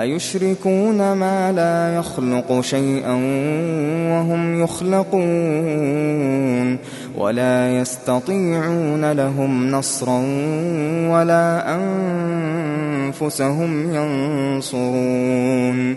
أيشركون ما لا يخلق شيئا وهم يخلقون ولا يستطيعون لهم نصرا ولا أنفسهم ينصرون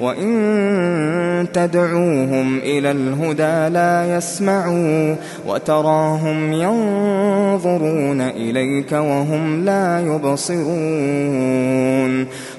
وإن تدعوهم إلى الهدى لا يسمعوا وتراهم ينظرون إليك وهم لا يبصرون